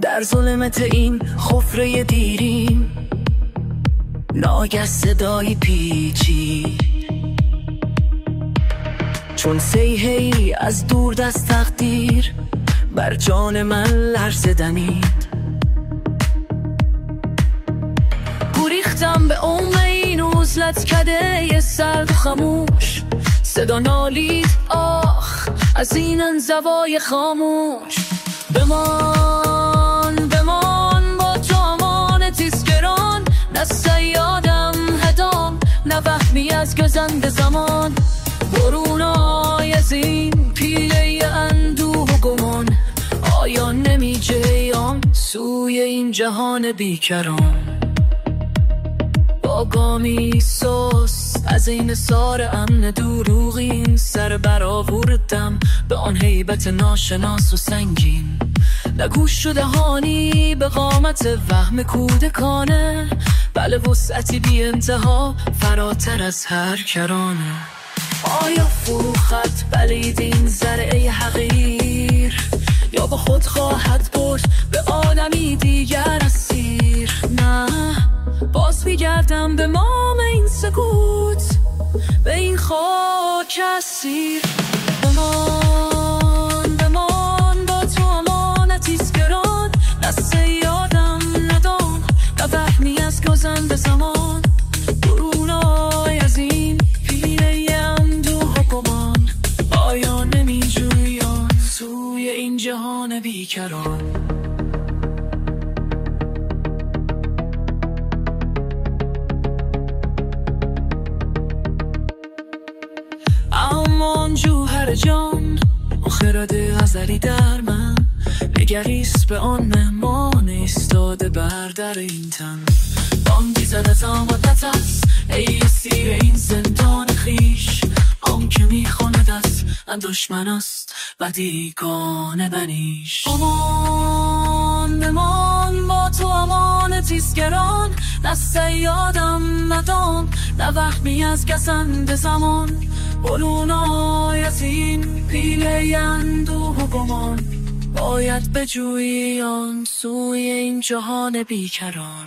در ظلمت این خفره دیریم. ناگه صدای پیچی چون سیهی از دور دست تقدیر بر جان من لرزه دمید. گریختم به عزلت کده سرد و خموش صدا نالید. آخ از این انزوای خاموش. بمان بمان با تو امان تیزگران. نه سیادم هدام نه وهمی از گزند زمان. برونای از این پیله اندوه و گمان. آیا نمی جیام سوی این جهان بیکران؟ با گامی سوس. از این سار امن دروغین. سر برآوردم به آن حیبت ناشناس و سنگین. نگوش شده هانی به قامت وهم کودکانه. بله وسعتی بی انتها فراتر از هر کرانه. آیا فروخت؟ بلید این زرعه حقیر. یا با خود خواهد برد به آدمی دیگر خاک اسیر بمان بمان با تو امانتی گران. نه یادم ندان. نه وهمی از گذند زمان. برونای از این پیله اندوه و گمان. آیا نمی جویان سوی این جهان بیکران. امان جوهر جان. خرد ازلی در من. نگریست به آن مهمان ایستاده بر در این تن. بانگی از آمدت است. ای سیر این زندان خیش آن که می‌خواند از دشمن است. و دیگانه بنیش. امان بمان با تو امان تیزگران. نه یادم مدام. نه وهمی از گسند زمان. برونای از این پیله اندوه و گمان. باید بجویی آن سوی این جهان بیکران.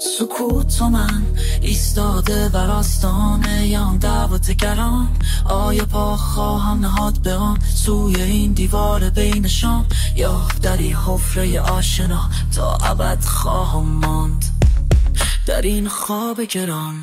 سکوت و من ایستاده بر آستانه یان دعوت گران آیا پا خواهم نهاد به آن سوی این دیوار بینشان یا در این حفره آشنا تا ابد خواهم ماند. در این خواب گران.